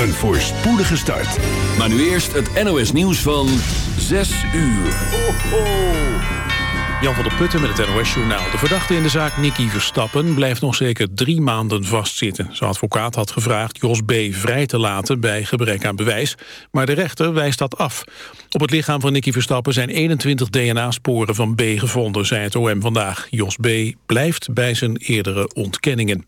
Een voorspoedige start. Maar nu eerst het NOS nieuws van 6 uur. Ho, ho. Jan van der Putten met het NOS-journaal. De verdachte in de zaak Nicky Verstappen blijft nog zeker drie maanden vastzitten. Zijn advocaat had gevraagd Jos B. vrij te laten bij gebrek aan bewijs. Maar de rechter wijst dat af. Op het lichaam van Nicky Verstappen zijn 21 DNA-sporen van B. gevonden, zei het OM vandaag. Jos B. blijft bij zijn eerdere ontkenningen.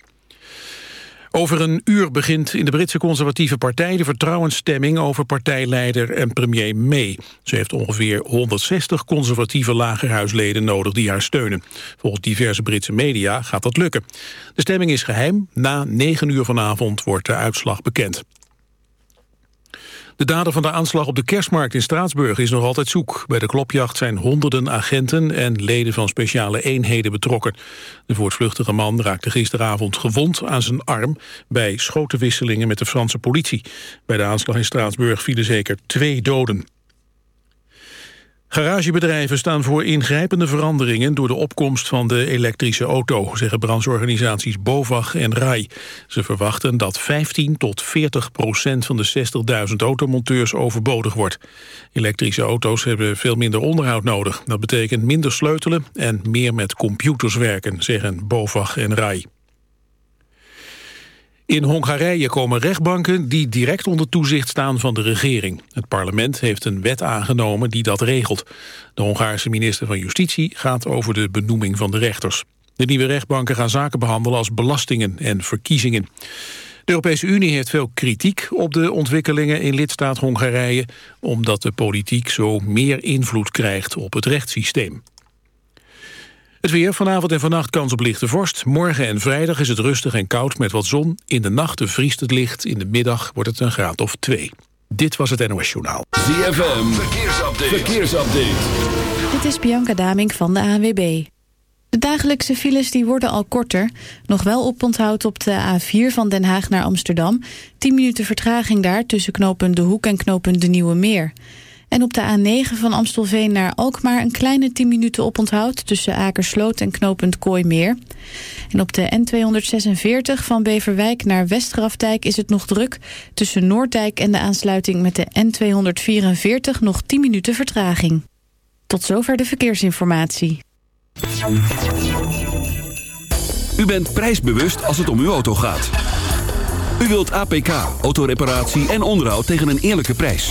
Over een uur begint in de Britse conservatieve partij de vertrouwensstemming over partijleider en premier May. Ze heeft ongeveer 160 conservatieve lagerhuisleden nodig die haar steunen. Volgens diverse Britse media gaat dat lukken. De stemming is geheim. Na 9 uur vanavond wordt de uitslag bekend. De dader van de aanslag op de kerstmarkt in Straatsburg is nog altijd zoek. Bij de klopjacht zijn honderden agenten en leden van speciale eenheden betrokken. De voortvluchtige man raakte gisteravond gewond aan zijn arm... bij schotenwisselingen met de Franse politie. Bij de aanslag in Straatsburg vielen zeker twee doden. Garagebedrijven staan voor ingrijpende veranderingen door de opkomst van de elektrische auto, zeggen brancheorganisaties BOVAG en RAI. Ze verwachten dat 15 tot 40 procent van de 60.000 automonteurs overbodig wordt. Elektrische auto's hebben veel minder onderhoud nodig. Dat betekent minder sleutelen en meer met computers werken, zeggen BOVAG en RAI. In Hongarije komen rechtbanken die direct onder toezicht staan van de regering. Het parlement heeft een wet aangenomen die dat regelt. De Hongaarse minister van Justitie gaat over de benoeming van de rechters. De nieuwe rechtbanken gaan zaken behandelen als belastingen en verkiezingen. De Europese Unie heeft veel kritiek op de ontwikkelingen in lidstaat Hongarije... omdat de politiek zo meer invloed krijgt op het rechtssysteem. Het weer vanavond en vannacht kans op lichte vorst. Morgen en vrijdag is het rustig en koud met wat zon. In de nacht vriest het licht. In de middag wordt het een graad of twee. Dit was het NOS Journaal. ZFM, verkeersupdate. verkeersupdate. Dit is Bianca Daming van de ANWB. De dagelijkse files die worden al korter. Nog wel oponthoud op de A4 van Den Haag naar Amsterdam. 10 minuten vertraging daar tussen knooppunt De Hoek en knooppunt De Nieuwe Meer. En op de A9 van Amstelveen naar Alkmaar een kleine 10 minuten oponthoud... tussen Akersloot en knooppunt Kooimeer. En op de N246 van Beverwijk naar Westgraftijk is het nog druk. Tussen Noorddijk en de aansluiting met de N244 nog 10 minuten vertraging. Tot zover de verkeersinformatie. U bent prijsbewust als het om uw auto gaat. U wilt APK, autoreparatie en onderhoud tegen een eerlijke prijs.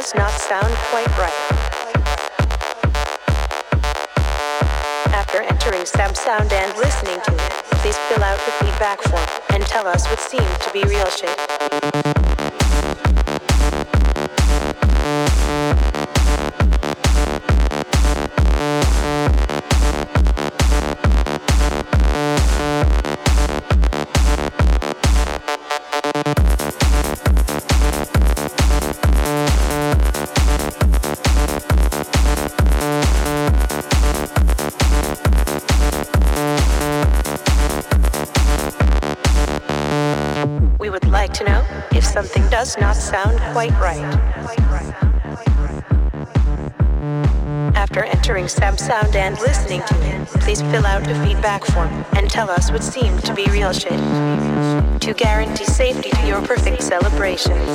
does not sound quite right. After entering Samsound and listening to it, please fill out the feedback form and tell us what seemed to be real shit. does not sound quite right. After entering Sound and listening to it, please fill out a feedback form and tell us what seemed to be real shit. To guarantee safety to your perfect celebrations.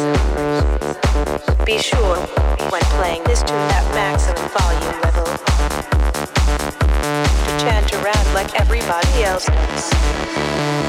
Be sure, when playing this tune at maximum volume level, to chant around like everybody else does.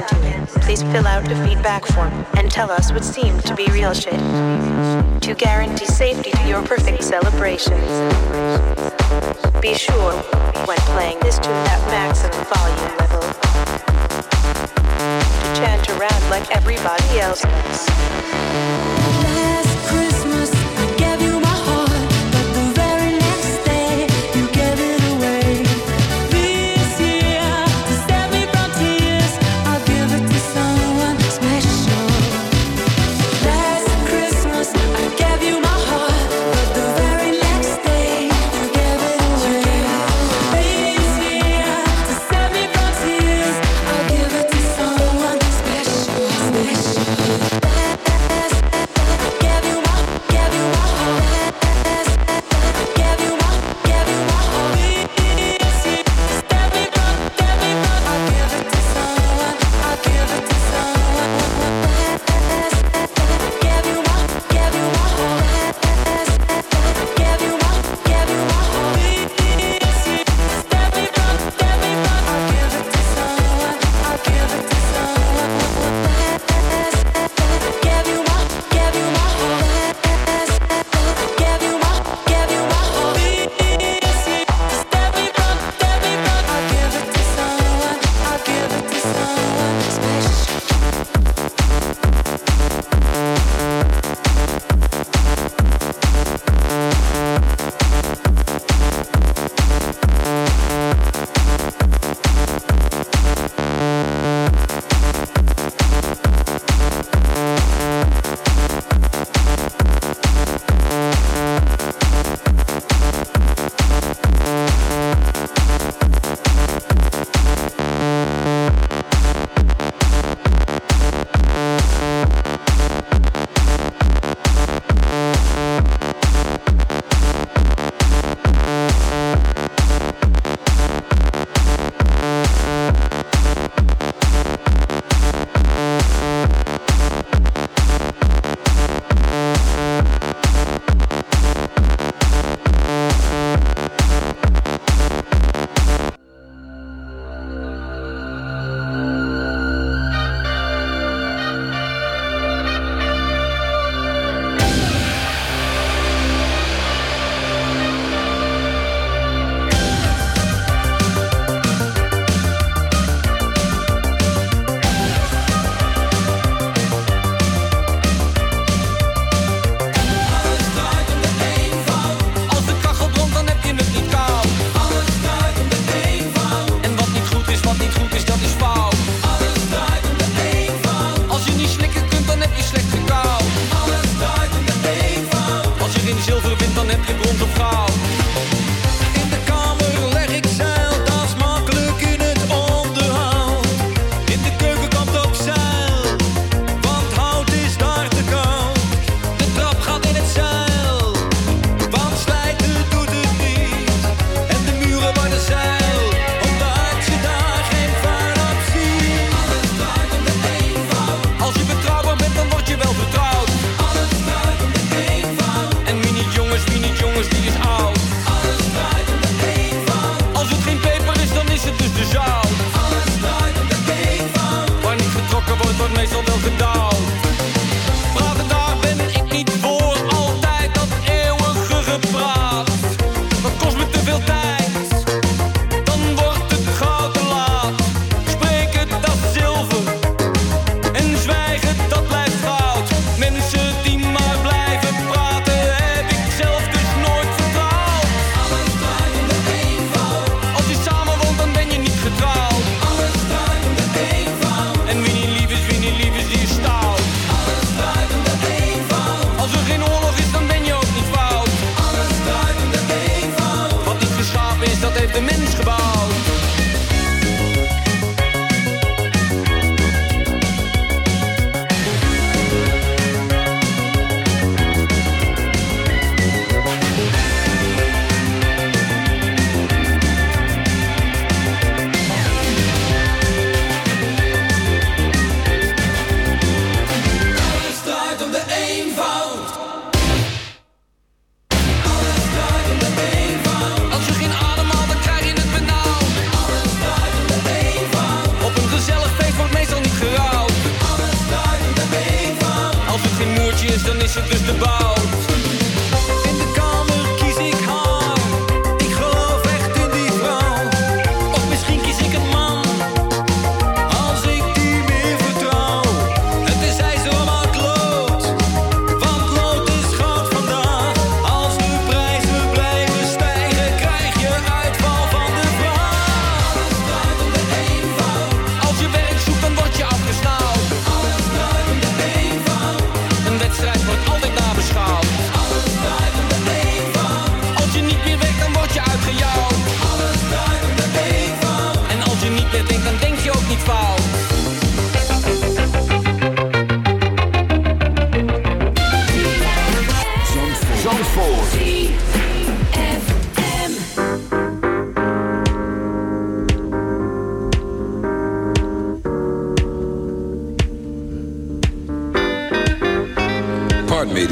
listening to it, please fill out the feedback form and tell us what seemed to be real shit to guarantee safety to your perfect celebrations. Be sure, when playing this tune that maximum volume level, to chant around like everybody else does.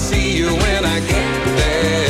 see you when I get there.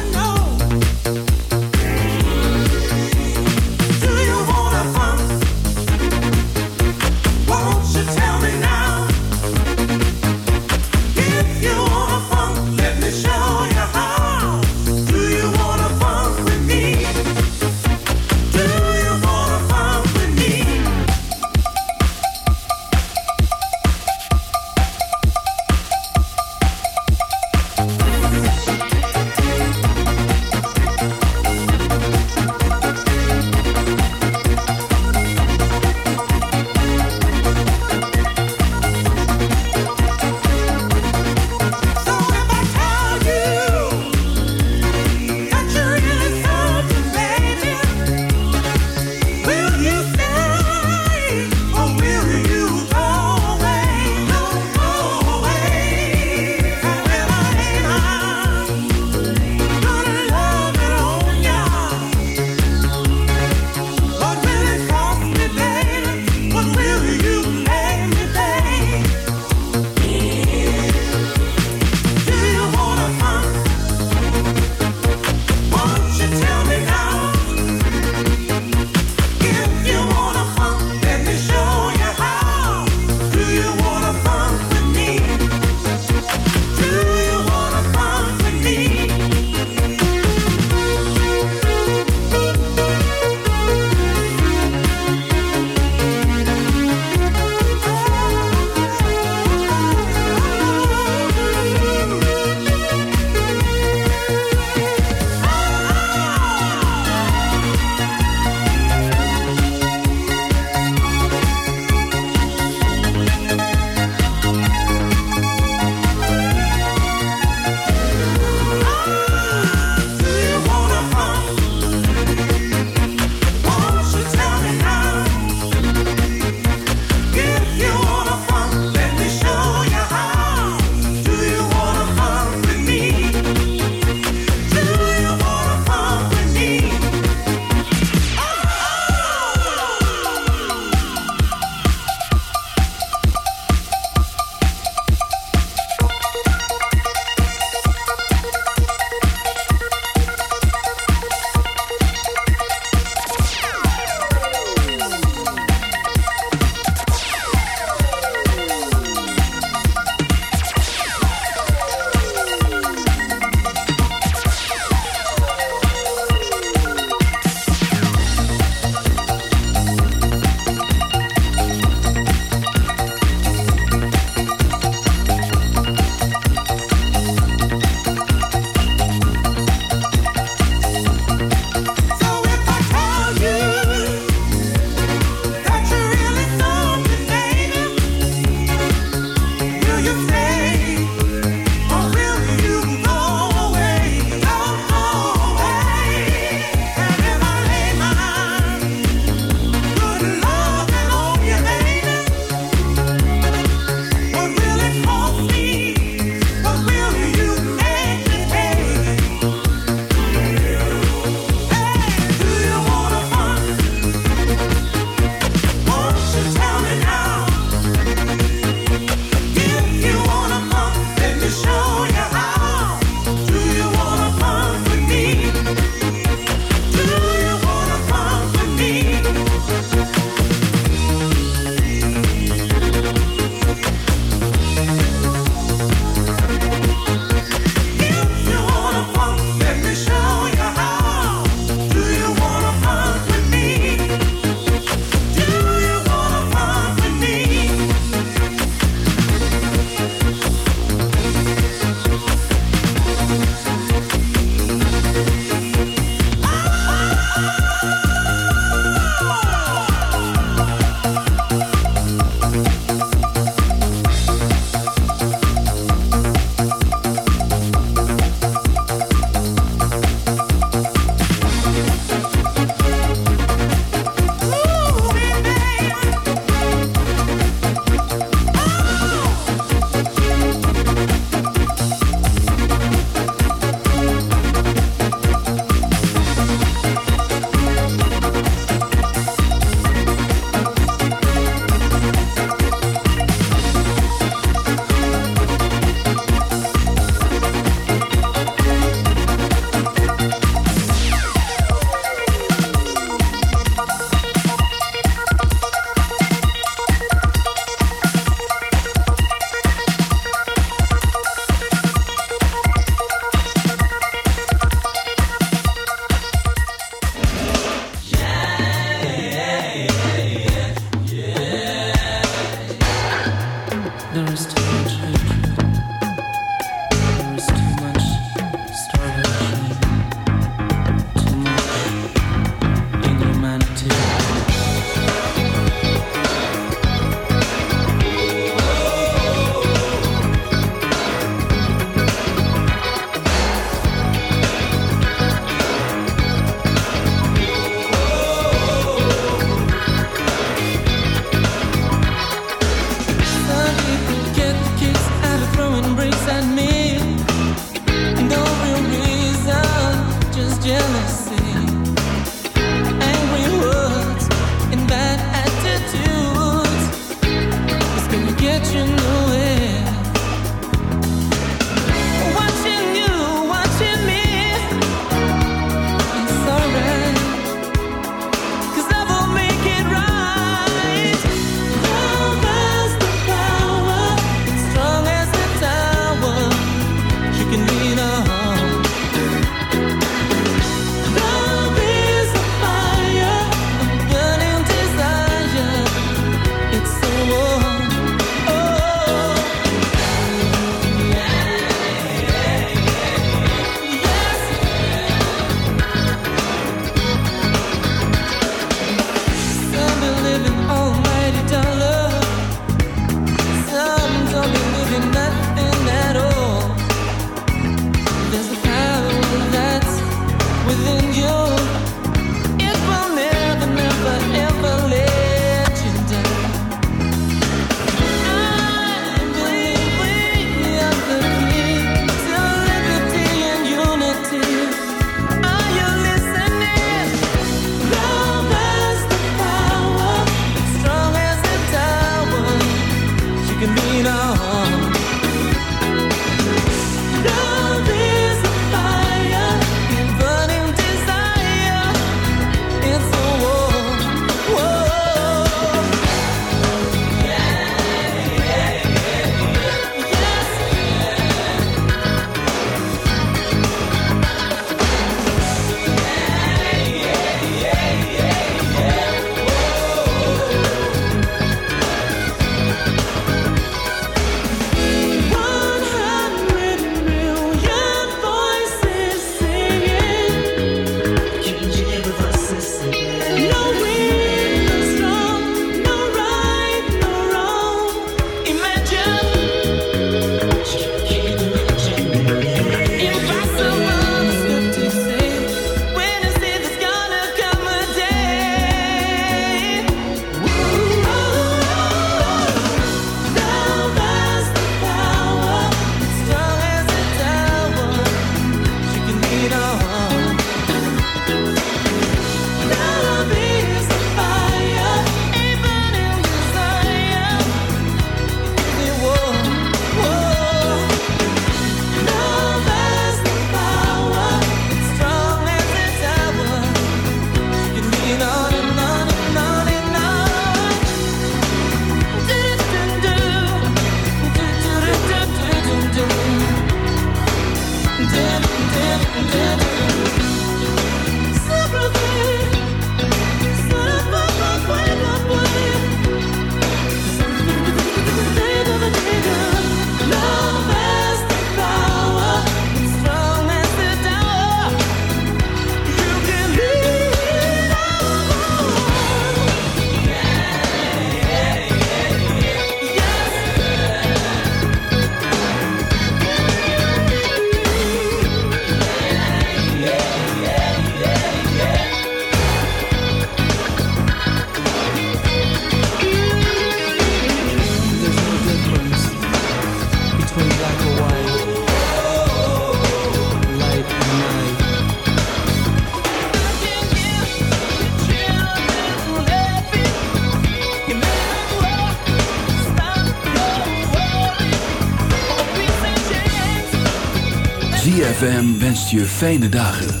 je fijne dagen.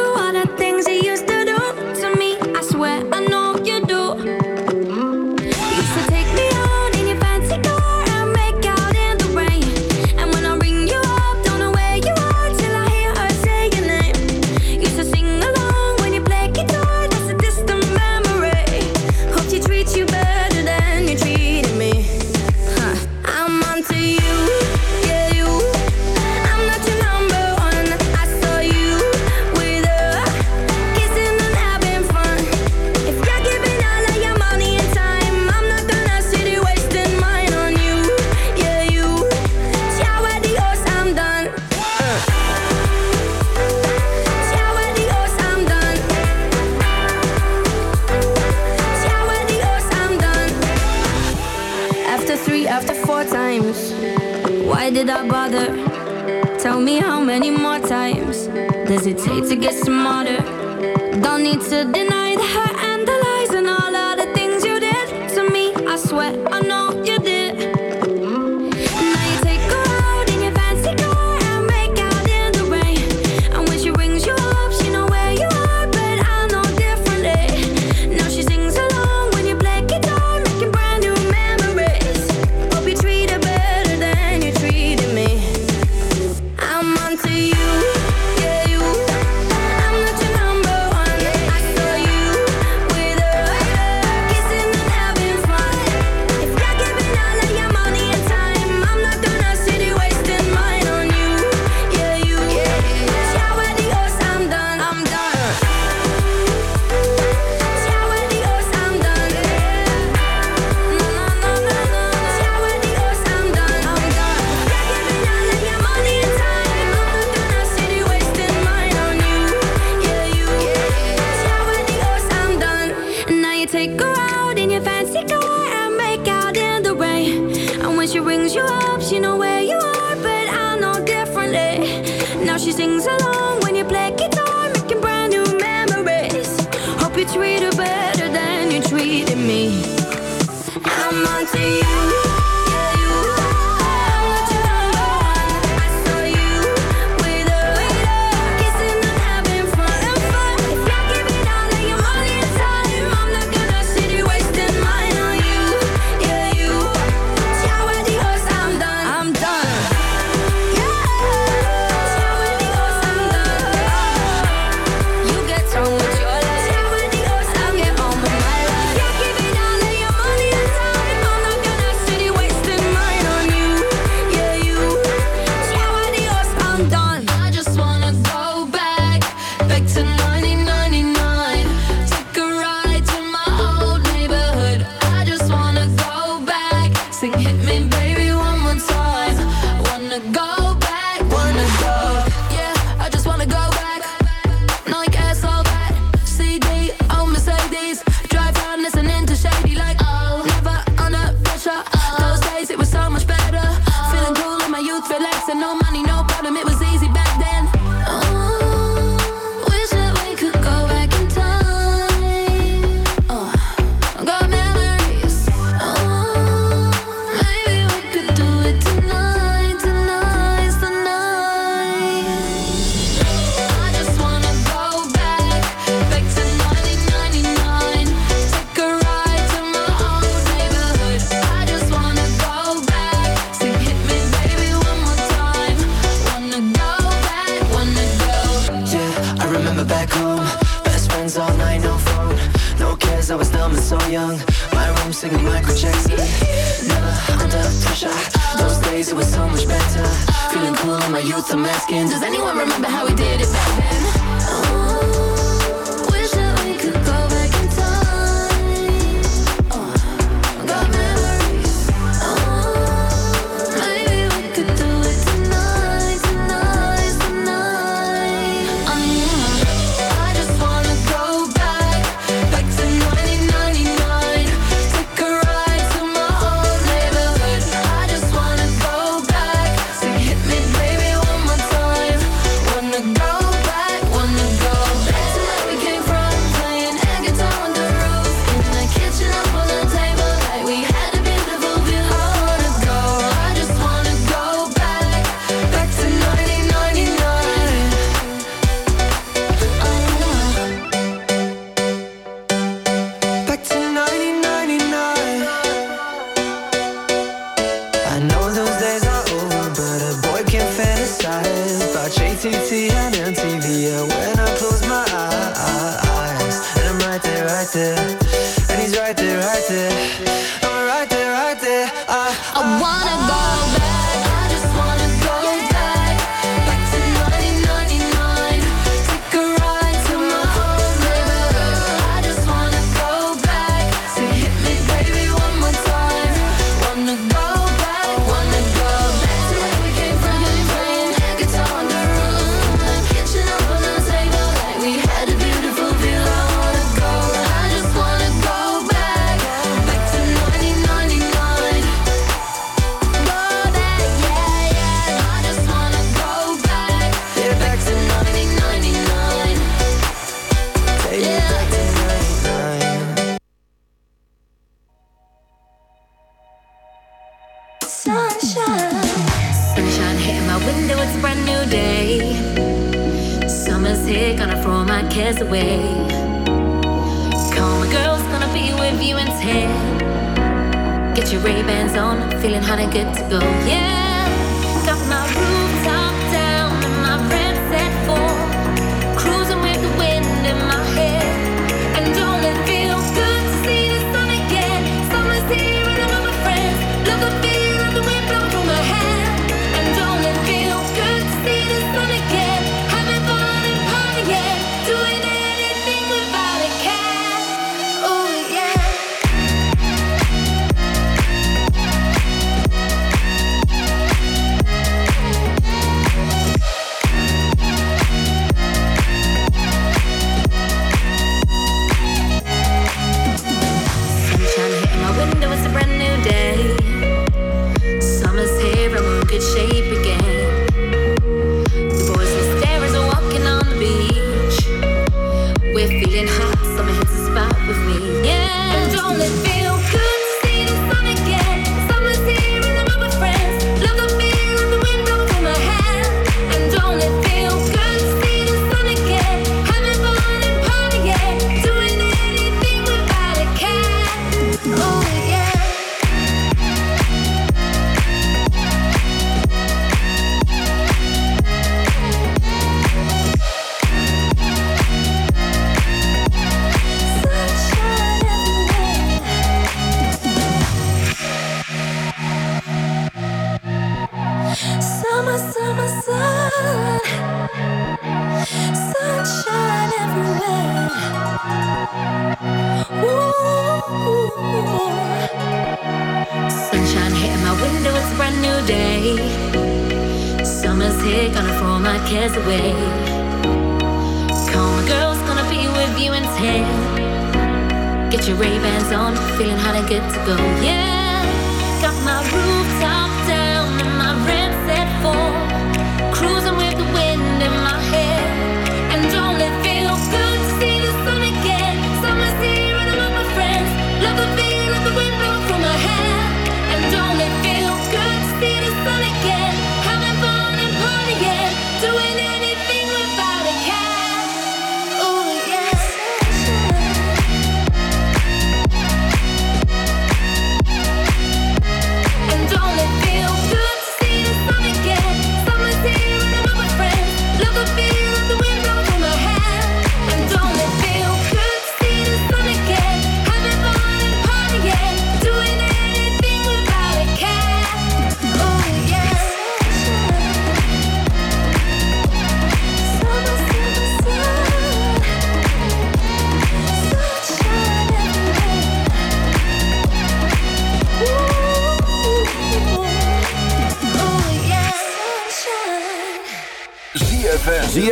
right there, right there. And he's right there, right there. I'm right there, right there. I, I, I wanna. bands on, feeling hot and good to go. Yeah.